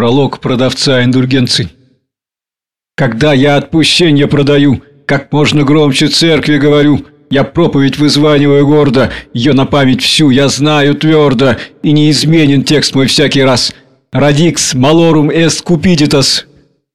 Пролог продавца индульгенций. Когда я отпущение продаю, как можно громче церкви говорю, я проповедь вызваниваю гордо, ее на память всю я знаю твердо, и неизменен текст мой всякий раз. Радикс малорум эст купидитас.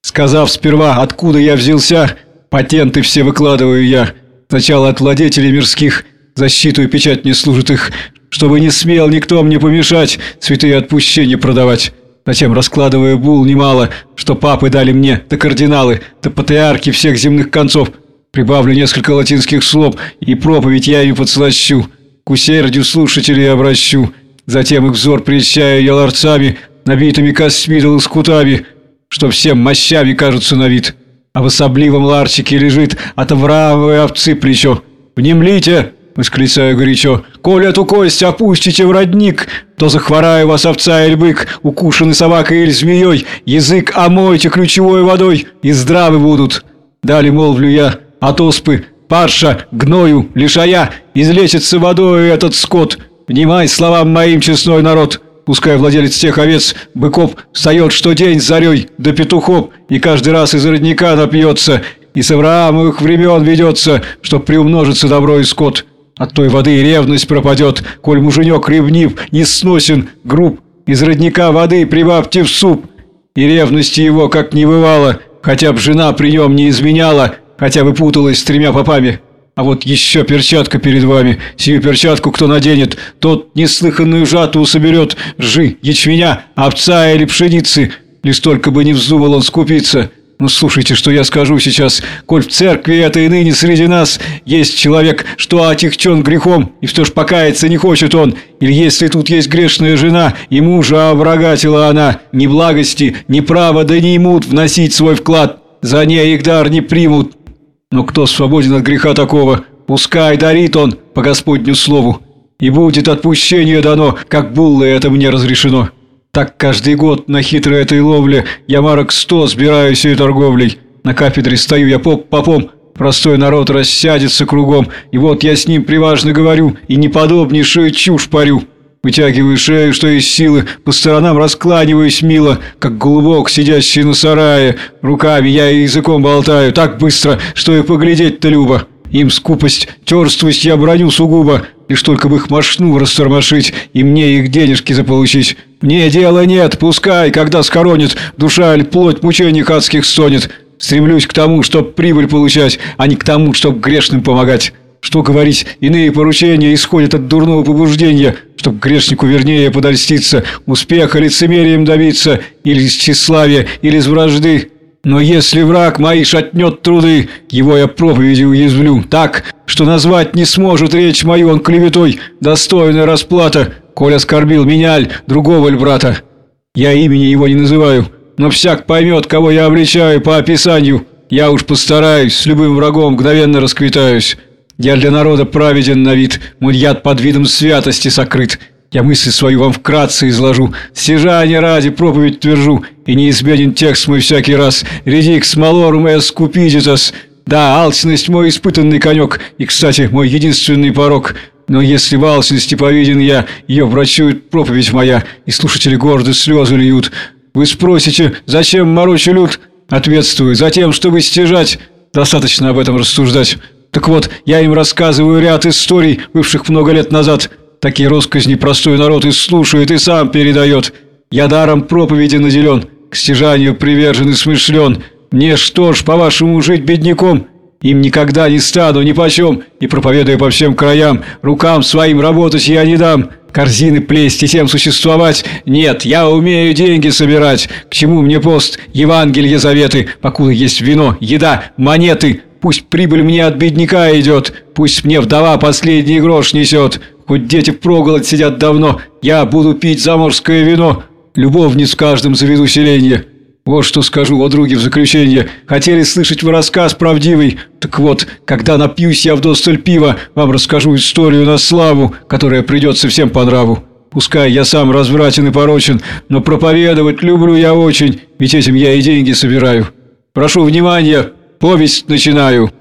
Сказав сперва, откуда я взялся, патенты все выкладываю я. Сначала от владетелей мирских, защиту и печать не служит их, чтобы не смел никто мне помешать святые отпущения продавать. Затем раскладывая бул немало, что папы дали мне, да кардиналы, да патриархи всех земных концов. Прибавлю несколько латинских слов, и проповедь я ими подслащу. К усердию слушателей обращу. Затем их взор прельщаю я ларцами, набитыми костьми да лоскутами, что всем мощами кажутся на вид. А в особливом ларчике лежит от Авраамовой овцы плечо. «Внемлите!» – восклицаю горячо. «Коль эту кость опустите в родник, то захвораю вас овца или бык, укушенный собакой или змеей, язык омойте ключевой водой, и здравы будут». Далее молвлю я от оспы, парша, гною, лишая, излечится водой этот скот. Внимай словам моим, честной народ. Пускай владелец тех овец, быков, встает что день зарей до петухов, и каждый раз из родника напьется, и с Авраамовых времен ведется, чтоб приумножится добро и скот. От той воды ревность пропадет, коль муженек ревнив, не сносен, груб. Из родника воды прибавьте в суп. И ревности его как не бывало, хотя б жена при нем не изменяла, хотя бы путалась с тремя попами. А вот еще перчатка перед вами. Сию перчатку кто наденет, тот неслыханную жатву соберет, жи, ячменя, овца или пшеницы, лишь только бы не вздумал он скупиться». Ну, слушайте, что я скажу сейчас. Коль в церкви этой ныне среди нас есть человек, что отягчен грехом, и что ж покаяться не хочет он, или если тут есть грешная жена, и мужа обрагатила она, ни благости, ни права да не имут вносить свой вклад, за ней их дар не примут. Но кто свободен от греха такого, пускай дарит он по Господню слову, и будет отпущение дано, как буллы это мне разрешено». Так каждый год на хитрой этой ловле я марок сто сбираю сей торговлей. На кафедре стою я поп попом, простой народ рассядется кругом, и вот я с ним приважно говорю и неподобнейшую чушь парю. Вытягиваю шею, что из силы, по сторонам раскланиваюсь мило, как голубок, сидящий на сарае. Руками я и языком болтаю так быстро, что и поглядеть-то любо. Им скупость, терствость я броню сугубо, лишь только бы их мошну растормошить и мне их денежки заполучить. Мне дела нет, пускай, когда скоронит, душа или плоть мучений адских стонет. Стремлюсь к тому, чтоб прибыль получать, а не к тому, чтоб грешным помогать. Что говорить, иные поручения исходят от дурного побуждения, чтоб грешнику вернее подольститься, успеха лицемерием добиться, или из тщеславия, или из вражды. Но если враг мои шатнет труды, его я проповеди уязвлю, так, что назвать не сможет речь мою он клеветой, достойная расплата, коль оскорбил меня ль, другого ль брата. Я имени его не называю, но всяк поймет, кого я обличаю по описанию. Я уж постараюсь, с любым врагом мгновенно расквитаюсь. Я для народа праведен на вид, мой яд под видом святости сокрыт». Я мысль свою вам вкратце изложу, стяжание ради проповедь твержу, и неизменен текст мой всякий раз. Редикс малорум эс купидитас. Да, алчность мой испытанный конек, и, кстати, мой единственный порог. Но если в алчности повиден я, ее врачует проповедь моя, и слушатели горды слезы льют. Вы спросите, зачем морочу люд? Ответствую, затем, чтобы стяжать. Достаточно об этом рассуждать. Так вот, я им рассказываю ряд историй, бывших много лет назад, Такие росказни простой народ и слушает, и сам передает. Я даром проповеди наделен, к стяжанию привержен и смышлен. Мне что ж, по-вашему, жить бедняком? Им никогда не стану ни почем, и проповедуя по всем краям, рукам своим работать я не дам. Корзины плесть и тем существовать? Нет, я умею деньги собирать. К чему мне пост, Евангелие заветы, покуда есть вино, еда, монеты? Пусть прибыль мне от бедняка идет, пусть мне вдова последний грош несет. Хоть дети впроголодь сидят давно, я буду пить заморское вино. Любовниц в каждом заведу селенье. Вот что скажу, о друге, в заключение. Хотели слышать вы рассказ правдивый? Так вот, когда напьюсь я вдосталь пива, вам расскажу историю на славу, которая придется всем по нраву. Пускай я сам развратен и порочен, но проповедовать люблю я очень, ведь этим я и деньги собираю. Прошу внимания, повесть начинаю.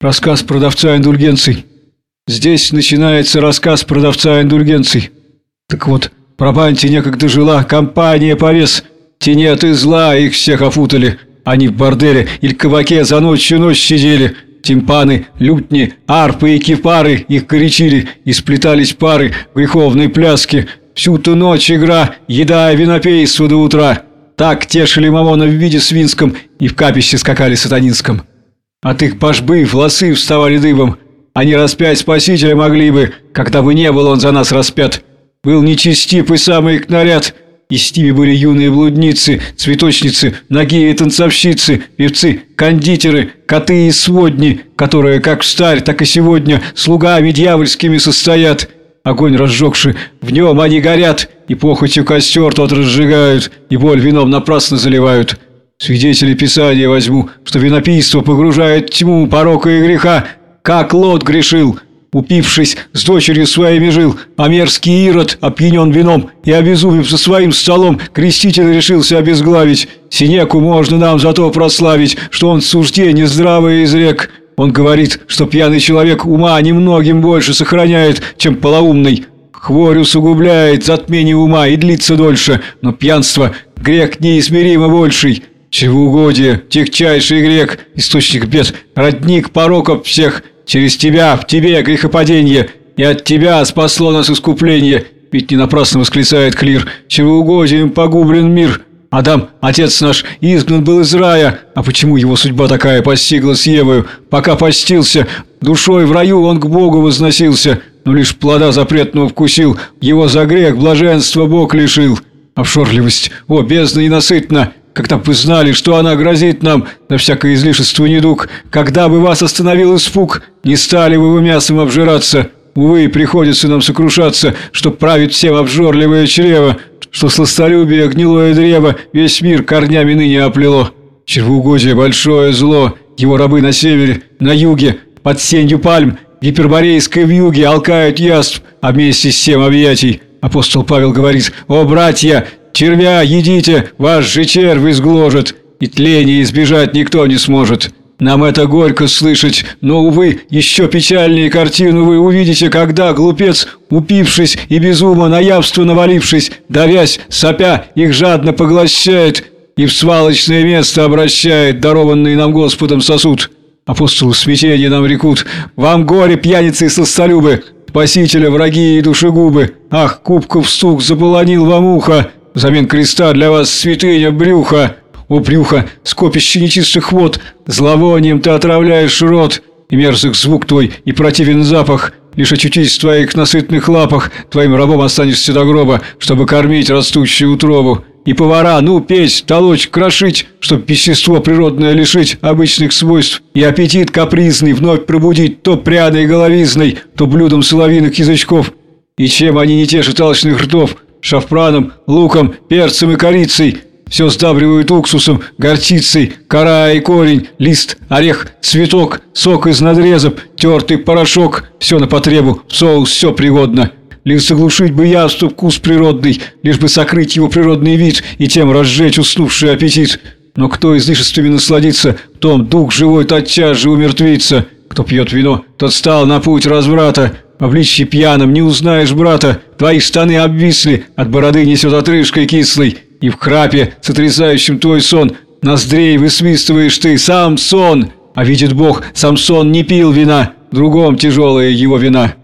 Рассказ продавца индульгенций. Здесь начинается рассказ продавца индульгенций. Так вот, в Брабанте некогда жила компания повес. Тенет и зла их всех опутали. Они в борделе или кабаке за ночью ночь сидели. Тимпаны, лютни, арпы и кипары их горячили, и сплетались пары греховной пляски. Всю ту ночь игра, еда и винопейство до утра. Так тешили Мамона в виде свинском и в капище скакали сатанинском. От их пожбы волосы вставали дыбом. Они распять Спасителя могли бы, когда бы не был он за нас распят. Был нечестив и самый наряд, и с ними были юные блудницы, цветочницы, ноги и танцовщицы, певцы, кондитеры, коты и сводни, которые как в старь, так и сегодня слугами дьявольскими состоят. Огонь разжегший, в нем они горят, и похотью костер тот разжигают, и боль вином напрасно заливают. Свидетели Писания возьму, что винопийство погружает тьму порока и греха, как Лот грешил, упившись с дочерью своими жил, а мерзкий Ирод опьянен вином и, обезумев со своим столом, креститель решился обезглавить. Синеку можно нам зато прославить, что он суждение здравое изрек. Он говорит, что пьяный человек ума немногим больше сохраняет, чем полоумный. Хворь усугубляет затмение ума и длится дольше, но пьянство – грех неизмеримо больший. Чревоугодие, тягчайший грех, источник бед, родник пороков всех – Через тебя, в тебе грехопадение, и от тебя спасло нас искупление. Ведь не напрасно восклицает Клир, чревоугодием погублен мир. Адам, отец наш, изгнан был из рая. А почему его судьба такая постигла с Евою? Пока постился, душой в раю он к Богу возносился, но лишь плода запретного вкусил, его за грех блаженства Бог лишил. Обшорливость, о, бездна ненасытна, когда бы знали, что она грозит нам, на всякое излишество недуг, когда бы вас остановил испуг, не стали бы вы мясом обжираться. Увы, приходится нам сокрушаться, что правит всем обжорливое чрево, что сластолюбие, гнилое древо весь мир корнями ныне оплело. Червоугодие – большое зло, его рабы на севере, на юге, под сенью пальм, гиперборейской вьюге алкают яств, а вместе с тем объятий. Апостол Павел говорит «О, братья, Червя едите, ваш же червь изгложит, и тления избежать никто не сможет. Нам это горько слышать, но, увы, еще печальнее картину вы увидите, когда глупец, упившись и безумно на явство навалившись, давясь, сопя, их жадно поглощает и в свалочное место обращает дарованный нам Господом сосуд. Апостолы смятения нам рекут, вам горе, пьяницы и сластолюбы, спасителя враги и душегубы, ах, кубков стук заполонил вам ухо, Взамен креста для вас святыня брюха. О, брюха, скопище нечистых вод, зловонием ты отравляешь рот, и мерзок звук твой, и противен запах. Лишь очутись в твоих насытных лапах, твоим рабом останешься до гроба, чтобы кормить растущую утробу. И повара, ну, петь, толочь, крошить, чтоб вещество природное лишить обычных свойств, и аппетит капризный вновь пробудить то пряной головизной, то блюдом соловиных язычков. И чем они не тешат алчных ртов, шафраном, луком, перцем и корицей. Все сдабривают уксусом, горчицей, кора и корень, лист, орех, цветок, сок из надрезов, тертый порошок. Все на потребу, соус, все пригодно. Лишь заглушить бы явство вкус природный, лишь бы сокрыть его природный вид и тем разжечь уснувший аппетит. Но кто излишествами насладится, том дух живой тотчас же умертвится. Кто пьет вино, тот стал на путь разврата. Обличье пьяным, не узнаешь брата, твои штаны обвисли, от бороды несет отрыжкой кислой, и в храпе, сотрясающем твой сон, ноздрей высвистываешь ты, сам сон, а видит Бог, сам сон не пил вина, другом тяжелая его вина.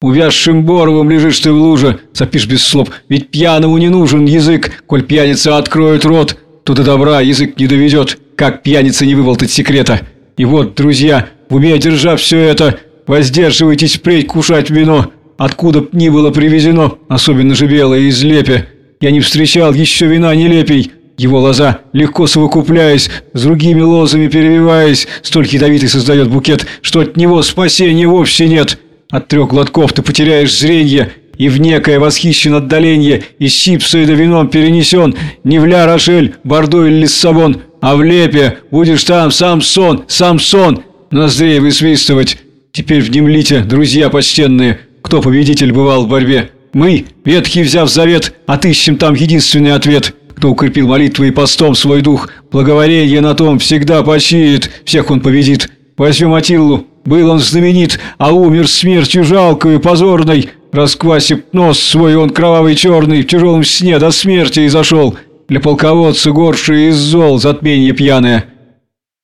Увязшим боровым лежишь ты в луже, сопишь без слов, ведь пьяному не нужен язык, коль пьяница откроет рот, то до добра язык не доведет, как пьяница не выболтать секрета. И вот, друзья, в уме держа все это, Воздерживайтесь впредь кушать вино, откуда б ни было привезено, особенно же белое из лепи. Я не встречал еще вина нелепей. Его лоза, легко совокупляясь, с другими лозами перевиваясь, столь ядовитый создает букет, что от него спасения вовсе нет. От трех глотков ты потеряешь зрение, и в некое восхищен отдаление из чипсоида вином перенесен не в Ля Рошель, Бордо или Лиссабон, а в Лепе будешь там сам сон, сам сон, ноздрей высвистывать. Теперь внемлите, друзья почтенные, кто победитель бывал в борьбе. Мы, ветхий взяв завет, отыщем там единственный ответ. Кто укрепил молитвой и постом свой дух, благоволение на том всегда почиет, всех он победит. Возьмем Атиллу, был он знаменит, а умер смертью жалкою, позорной. Расквасив нос свой, он кровавый черный, в тяжелом сне до смерти и зашел. для полководца горшее из зол, затмение пьяное.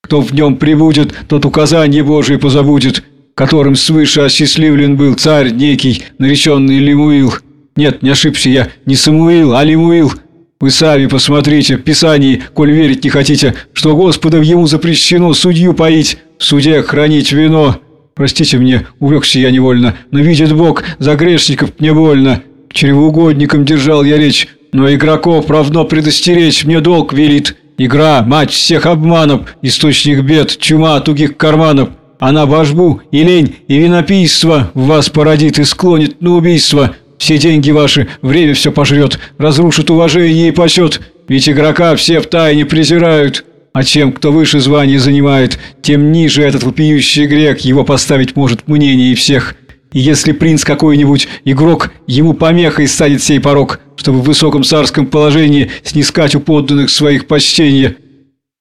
Кто в нем прибудет, тот указание Божие позабудет, которым свыше осчастливлен был царь некий, нареченный Лемуил. Нет, не ошибся я, не Самуил, а Лемуил. Вы сами посмотрите в Писании, коль верить не хотите, что Господом ему запрещено судью поить, в суде хранить вино. Простите мне, увлекся я невольно, но видит Бог, за грешников мне больно. К чревоугодникам держал я речь, но игроков равно предостеречь мне долг велит. Игра – мать всех обманов, источник бед, чума тугих карманов. Она божбу и лень, и винопийство в вас породит и склонит на убийство. Все деньги ваши, время все пожрет, разрушит уважение и почет. Ведь игрока все в тайне презирают. А чем кто выше звания занимает, тем ниже этот вопиющий грек его поставить может мнение и всех. И если принц какой-нибудь, игрок, ему помехой станет сей порог, чтобы в высоком царском положении снискать у подданных своих почтения.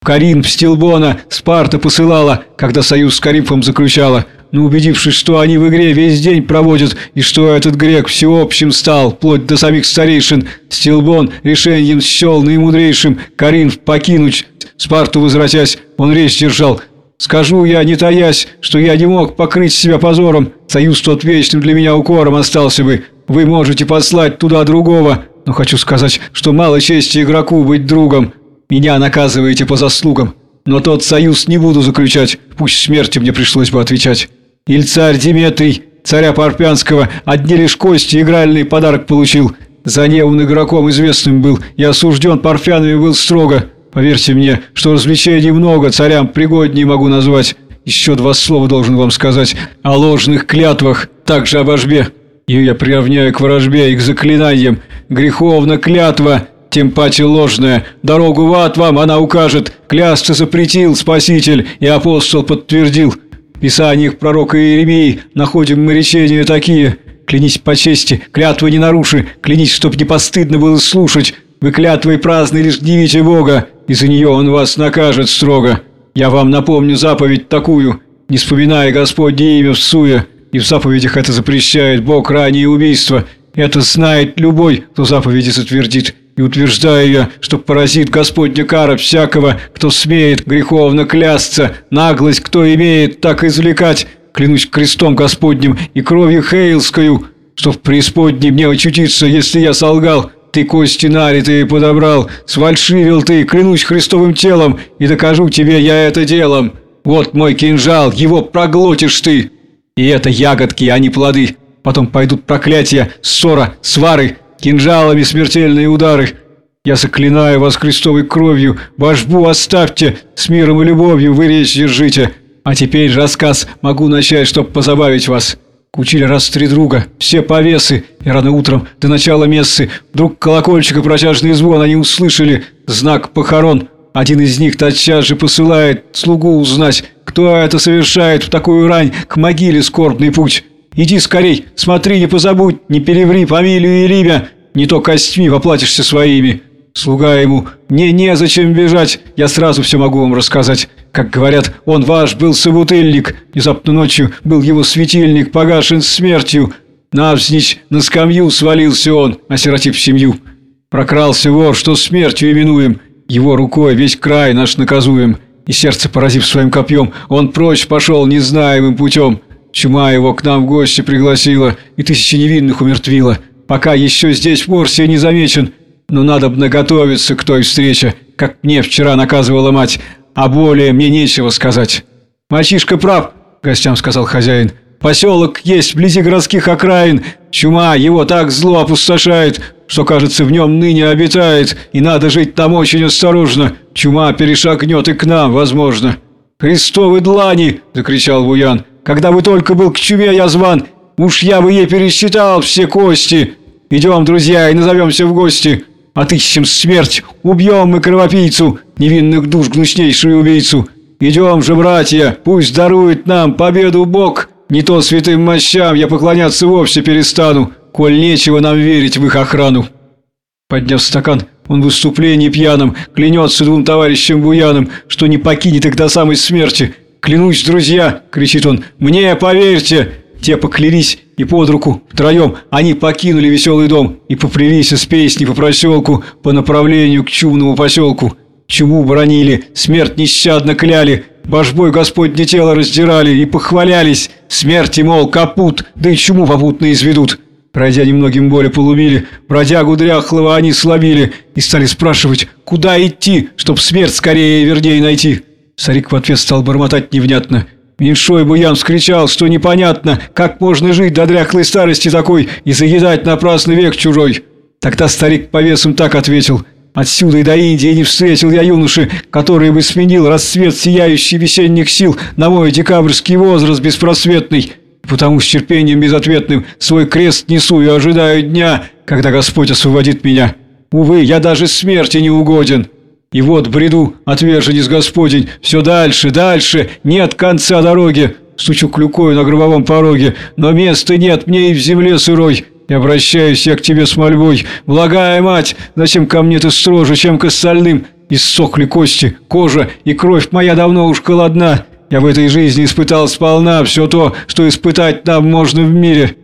Карин Стилбона Спарта посылала, когда союз с Каримфом заключала, но убедившись, что они в игре весь день проводят, и что этот грек всеобщим стал, вплоть до самих старейшин, Стилбон решением счел наимудрейшим Каринф покинуть, Спарту возвратясь, он речь держал – Скажу я, не таясь, что я не мог покрыть себя позором. Союз тот вечным для меня укором остался бы. Вы можете послать туда другого, но хочу сказать, что мало чести игроку быть другом. Меня наказываете по заслугам. Но тот союз не буду заключать, пусть смерти мне пришлось бы отвечать. Иль царь Диметрий, царя Парпянского, одни лишь кости игральный подарок получил. За неун игроком известным был и осужден Парфянами был строго. Поверьте мне, что развлечений много, царям пригоднее могу назвать. Еще два слова должен вам сказать о ложных клятвах, также о вожбе. Ее я приравняю к ворожбе и к заклинаниям. Греховна клятва, тем паче ложная. Дорогу в ад вам она укажет. Клясться запретил Спаситель, и апостол подтвердил. В писаниях пророка Иеремии находим мы речения такие. Клянись по чести, клятвы не наруши, клянись, чтоб не постыдно было слушать. Вы клятвой праздны лишь гневите Бога, и за нее он вас накажет строго. Я вам напомню заповедь такую, не вспоминая Господне имя в суе, и в заповедях это запрещает Бог ранее убийство. Это знает любой, кто заповеди затвердит. И утверждаю я, что поразит Господня кара всякого, кто смеет греховно клясться, наглость кто имеет, так извлекать. Клянусь крестом Господним и кровью Хейлскою, что в преисподней мне очутиться, если я солгал, ты кости налитые подобрал, сфальшивил ты, клянусь Христовым телом, и докажу тебе я это делом. Вот мой кинжал, его проглотишь ты. И это ягодки, а не плоды. Потом пойдут проклятия, ссора, свары, кинжалами смертельные удары. Я заклинаю вас крестовой кровью, вожбу оставьте, с миром и любовью вы речь держите. А теперь рассказ могу начать, чтоб позабавить вас». Учили раз три друга, все повесы, и рано утром, до начала мессы, вдруг колокольчика протяжный звон они услышали, знак похорон. Один из них тотчас же посылает слугу узнать, кто это совершает в такую рань к могиле скорбный путь. Иди скорей, смотри, не позабудь, не переври фамилию и имя, не то костьми поплатишься своими». Слуга ему «Мне незачем бежать, я сразу все могу вам рассказать. Как говорят, он ваш был собутыльник, внезапно ночью был его светильник погашен смертью. Навзничь на скамью свалился он, осиротив семью. Прокрался вор, что смертью именуем, его рукой весь край наш наказуем. И сердце поразив своим копьем, он прочь пошел незнаемым путем. Чума его к нам в гости пригласила и тысячи невинных умертвила. Пока еще здесь в Морсе не замечен, но надо бы наготовиться к той встрече, как мне вчера наказывала мать, а более мне нечего сказать. Мальчишка прав, гостям сказал хозяин. Поселок есть вблизи городских окраин. Чума его так зло опустошает, что, кажется, в нем ныне обитает, и надо жить там очень осторожно. Чума перешагнет и к нам, возможно. «Христовы длани!» – закричал Вуян. «Когда бы только был к чуме я зван, уж я бы ей пересчитал все кости. Идем, друзья, и назовемся в гости. Отыщем смерть, убьем мы кровопийцу, невинных душ гнуснейшую убийцу. Идем же, братья, пусть дарует нам победу Бог. Не то святым мощам я поклоняться вовсе перестану, коль нечего нам верить в их охрану». Подняв стакан, он в выступлении пьяным клянется двум товарищам буянам, что не покинет их до самой смерти. «Клянусь, друзья!» – кричит он. «Мне поверьте!» Те поклялись и под руку, втроем, они покинули веселый дом и поплелись с песни по проселку по направлению к чумному поселку. Чуму бронили, смерть нещадно кляли, божбой Господне тело раздирали и похвалялись. Смерти, мол, капут, да и чуму попутно изведут. Пройдя немногим более полумили, бродягу дряхлого они словили и стали спрашивать, куда идти, чтоб смерть скорее и вернее найти. Старик в ответ стал бормотать невнятно. Меньшой Буян вскричал, что непонятно, как можно жить до дряхлой старости такой и заедать напрасный век чужой. Тогда старик по весам так ответил. Отсюда и до Индии не встретил я юноши, который бы сменил расцвет сияющий весенних сил на мой декабрьский возраст беспросветный. Потому с терпением безответным свой крест несу и ожидаю дня, когда Господь освободит меня. Увы, я даже смерти не угоден». И вот бреду, отверженец Господень, все дальше, дальше, нет конца дороги. Стучу клюкою на гробовом пороге, но места нет мне и в земле сырой. И обращаюсь я к тебе с мольбой. Благая мать, зачем ко мне ты строже, чем к остальным? Иссохли кости, кожа и кровь моя давно уж голодна. Я в этой жизни испытал сполна все то, что испытать нам можно в мире.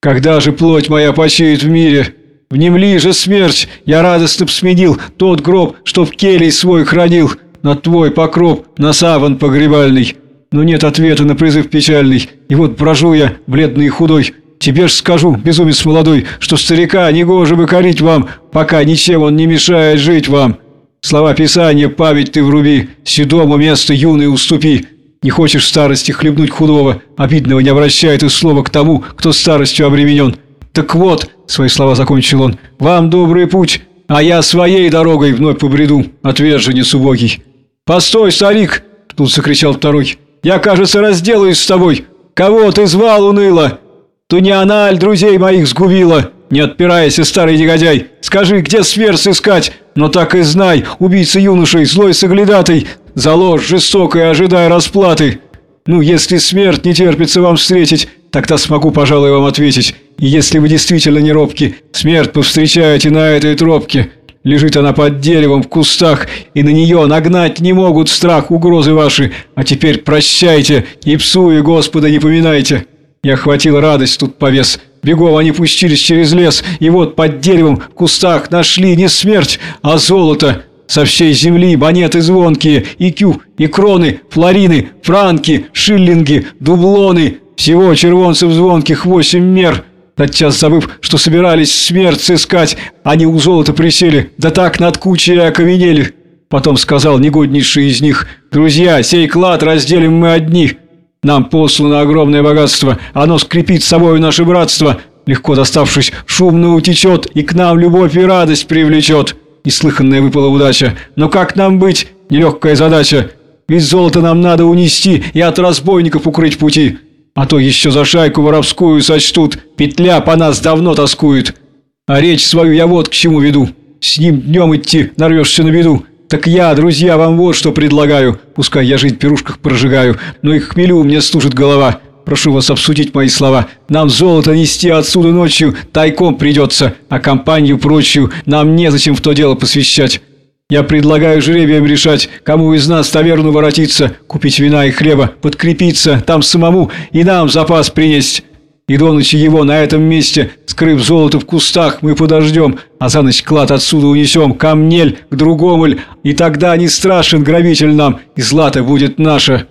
Когда же плоть моя почиет в мире?» Внемли же смерть, я радостно сменил тот гроб, что в келей свой хранил, на твой покров, на саван погребальный. Но нет ответа на призыв печальный, и вот брожу я, бледный и худой. Тебе ж скажу, безумец молодой, что старика негоже бы корить вам, пока ничем он не мешает жить вам. Слова Писания память ты вруби, седому место юный уступи. Не хочешь старости хлебнуть худого, обидного не обращай ты слова к тому, кто старостью обременен. Так вот, Свои слова закончил он. «Вам добрый путь, а я своей дорогой вновь побреду, отверженец убогий». «Постой, старик!» – тут закричал второй. «Я, кажется, разделаюсь с тобой. Кого ты звал уныло? Тунианаль друзей моих сгубила. Не отпирайся, старый негодяй. Скажи, где сверс искать? Но так и знай, убийца юношей, злой соглядатый, за ложь жестокой ожидай расплаты. Ну, если смерть не терпится вам встретить, тогда смогу, пожалуй, вам ответить. И если вы действительно не робки, смерть повстречаете на этой тропке. Лежит она под деревом в кустах, и на нее нагнать не могут страх угрозы ваши. А теперь прощайте, и псу, и Господа не поминайте. И охватила радость тут повес. Бегом они пустились через лес, и вот под деревом в кустах нашли не смерть, а золото. Со всей земли монеты звонкие, и кю, и кроны, флорины, франки, шиллинги, дублоны. Всего червонцев звонких восемь мер – тотчас забыв, что собирались смерть сыскать, они у золота присели, да так над кучей окаменели. Потом сказал негоднейший из них, «Друзья, сей клад разделим мы одни. Нам послано огромное богатство, оно скрепит собой наше братство. Легко доставшись, шумно утечет, и к нам любовь и радость привлечет». Неслыханная выпала удача. «Но как нам быть? Нелегкая задача. Ведь золото нам надо унести и от разбойников укрыть пути». А то еще за шайку воровскую сочтут, петля по нас давно тоскует. А речь свою я вот к чему веду. С ним днем идти, нарвешься на беду. Так я, друзья, вам вот что предлагаю. Пускай я жить в пирушках прожигаю, но их хмелю мне стужит голова. Прошу вас обсудить мои слова. Нам золото нести отсюда ночью тайком придется, а компанию прочую нам незачем в то дело посвящать. Я предлагаю жребием решать, кому из нас таверну воротиться, купить вина и хлеба, подкрепиться, там самому и нам запас принести. И до ночи его на этом месте, скрыв золото в кустах, мы подождем, а за ночь клад отсюда унесем, камнель к другому, и тогда не страшен грабитель нам, и злато будет наше.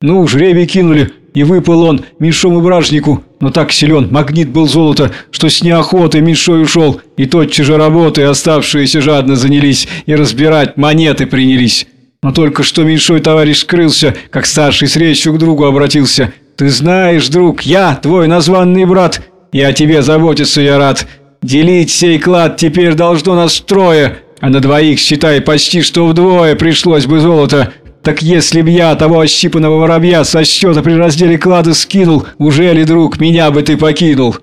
Ну, жребий кинули, и выпал он меньшому бражнику, но так силен, магнит был золото, что с неохотой меньшой ушел, и тотчас же работы оставшиеся жадно занялись, и разбирать монеты принялись. Но только что меньшой товарищ скрылся, как старший с речью к другу обратился. «Ты знаешь, друг, я твой названный брат, и о тебе заботиться я рад. Делить сей клад теперь должно нас трое, а на двоих, считай, почти что вдвое пришлось бы золото». Так если б я того ощипанного воробья со счета при разделе клада скинул, уже ли, друг, меня бы ты покинул?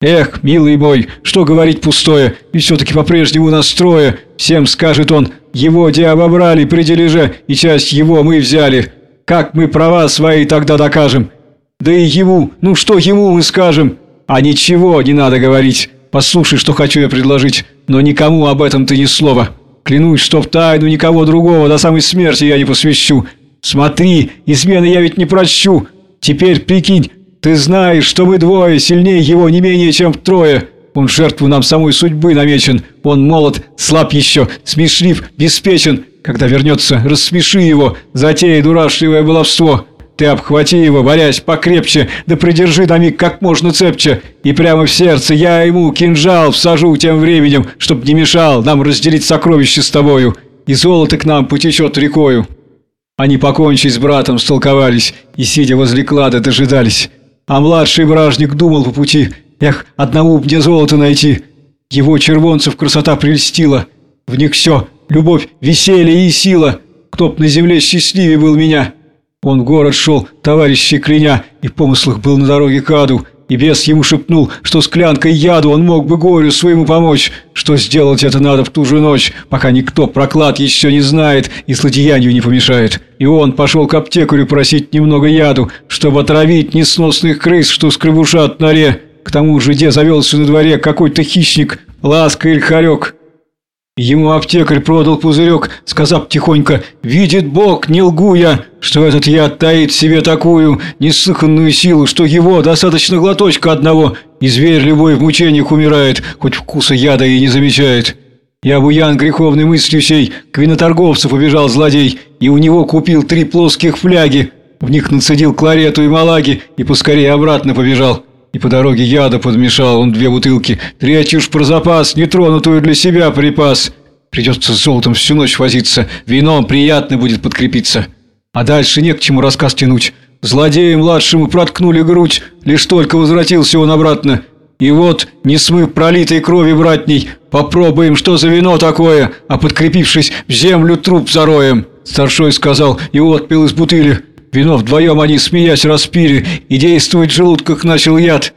Эх, милый мой, что говорить пустое, и все-таки по-прежнему настроя. Всем скажет он, его де обобрали при дележе, и часть его мы взяли. Как мы права свои тогда докажем? Да и ему, ну что ему мы скажем? А ничего не надо говорить. Послушай, что хочу я предложить, но никому об этом ты ни слова. Клянусь, что в тайну никого другого до самой смерти я не посвящу. Смотри, измены я ведь не прощу. Теперь прикинь, Ты знаешь, что мы двое, сильнее его не менее, чем втрое. Он жертву нам самой судьбы намечен. Он молод, слаб еще, смешлив, беспечен. Когда вернется, рассмеши его, затея дурашливое баловство. Ты обхвати его, борясь покрепче, да придержи на миг как можно цепче. И прямо в сердце я ему кинжал всажу тем временем, чтоб не мешал нам разделить сокровища с тобою. И золото к нам потечет рекою. Они, покончить с братом, столковались и, сидя возле клада, дожидались. А младший бражник думал по пути, эх, одному мне золото найти. Его червонцев красота прельстила. В них все, любовь, веселье и сила. Кто б на земле счастливее был меня. Он в город шел, товарищи кляня, и в помыслах был на дороге к аду. И бес ему шепнул, что склянкой яду он мог бы горю своему помочь, что сделать это надо в ту же ночь, пока никто проклад еще не знает и злодеянию не помешает. И он пошел к аптекарю просить немного яду, чтобы отравить несносных крыс, что скребушат на норе. К тому же, где завелся на дворе какой-то хищник, ласка или хорек. Ему аптекарь продал пузырек, сказав тихонько «Видит Бог, не лгу я, что этот яд таит в себе такую неслыханную силу, что его достаточно глоточка одного, и зверь любой в мучениях умирает, хоть вкуса яда и не замечает». Я буян греховной мыслью сей, к виноторговцу побежал злодей, и у него купил три плоских фляги, в них нацедил кларету и малаги, и поскорее обратно побежал. И по дороге яда подмешал он две бутылки. Третью уж про запас, нетронутую для себя припас. Придется с золотом всю ночь возиться. Вином приятно будет подкрепиться. А дальше не к чему рассказ тянуть. Злодею младшему проткнули грудь. Лишь только возвратился он обратно. И вот, не смыв пролитой крови братней, попробуем, что за вино такое, а подкрепившись, в землю труп зароем. Старшой сказал и отпил из бутыли. Вино вдвоем они, смеясь, распили, и действовать в желудках начал яд.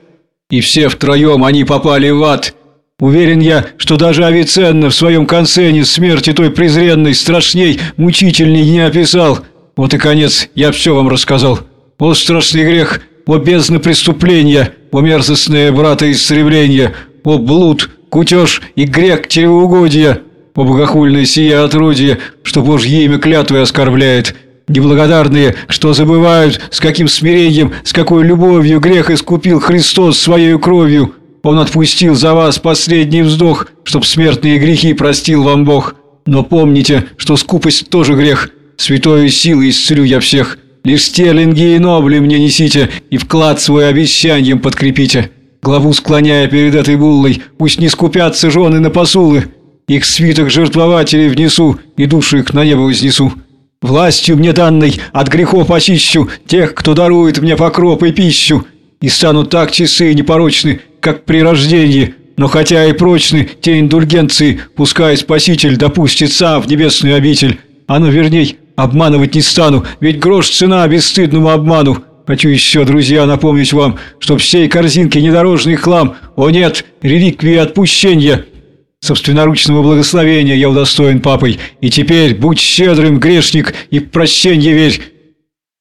И все втроем они попали в ад. Уверен я, что даже Авиценна в своем концене смерти той презренной, страшней, мучительней не описал. Вот и конец, я все вам рассказал. О страшный грех, о бездны преступления, о мерзостное брата истребление, о блуд, кутеж и грех чревоугодия, о богохульное сие отродье, что Божье имя клятвой оскорбляет» Неблагодарные, что забывают, с каким смирением, с какой любовью грех искупил Христос своей кровью. Он отпустил за вас последний вздох, чтоб смертные грехи простил вам Бог. Но помните, что скупость тоже грех. Святою силой исцелю я всех. Лишь стерлинги и нобли мне несите, и вклад свой обещанием подкрепите. Главу склоняя перед этой буллой, пусть не скупятся жены на посулы. Их свиток жертвователей внесу, и душу их на небо вознесу. Властью мне данной от грехов очищу тех, кто дарует мне покроп и пищу, и станут так часы непорочны, как при рождении, но хотя и прочны те индульгенции, пускай Спаситель допустит сам в небесную обитель, а ну верней, обманывать не стану, ведь грош цена бесстыдному обману. Хочу еще, друзья, напомнить вам, что всей корзинке недорожный хлам, о нет, реликвии отпущения – Собственноручного благословения я удостоен папой, и теперь будь щедрым, грешник, и в прощенье верь.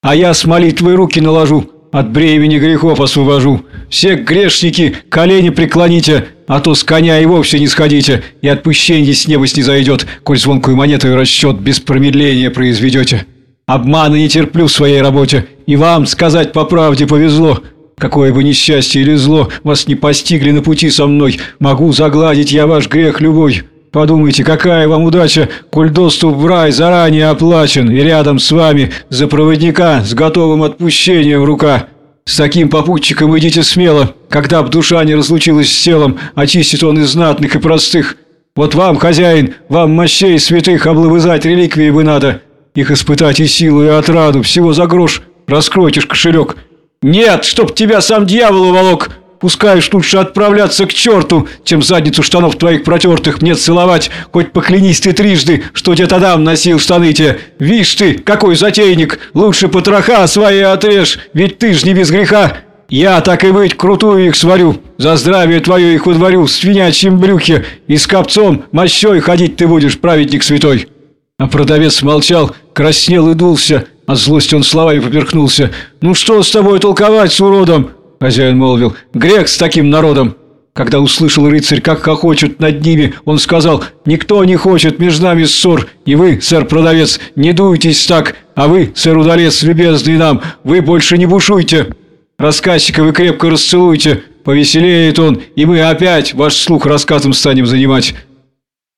А я с молитвой руки наложу, от бремени грехов освобожу. Все грешники колени преклоните, а то с коня и вовсе не сходите, и отпущение с неба снизойдет, коль звонкую монету и расчет без промедления произведете. Обмана не терплю в своей работе, и вам, сказать по правде, повезло». Какое бы несчастье или зло вас не постигли на пути со мной, могу загладить я ваш грех любой. Подумайте, какая вам удача, коль доступ в рай заранее оплачен, и рядом с вами за проводника с готовым отпущением рука. С таким попутчиком идите смело, когда б душа не разлучилась с телом, очистит он из знатных и простых. Вот вам, хозяин, вам мощей святых облобызать реликвии бы надо. Их испытать и силу, и отраду, всего за грош. Раскройте ж кошелек, «Нет, чтоб тебя сам дьявол уволок! Пускаешь лучше отправляться к черту, чем задницу штанов твоих протертых мне целовать, хоть поклянись ты трижды, что дед Адам носил штаны те. Вишь ты, какой затейник, лучше потроха свои отрежь, ведь ты ж не без греха. Я, так и быть, крутую их сварю, за здравие твое их удворю в свинячьем брюхе, и с копцом, мощой ходить ты будешь, праведник святой». А продавец молчал, краснел и дулся, от злости он словами поперхнулся. «Ну что с тобой толковать с уродом?» Хозяин молвил. «Грех с таким народом!» Когда услышал рыцарь, как хохочут над ними, он сказал, «Никто не хочет между нами ссор, и вы, сэр-продавец, не дуйтесь так, а вы, сэр-удалец, любезный нам, вы больше не бушуйте!» Рассказчика вы крепко расцелуйте, повеселеет он, и мы опять ваш слух рассказом станем занимать.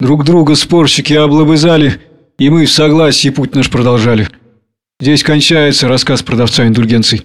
Друг друга спорщики облобызали, и мы в согласии путь наш продолжали. Здесь кончается рассказ продавца индульгенций.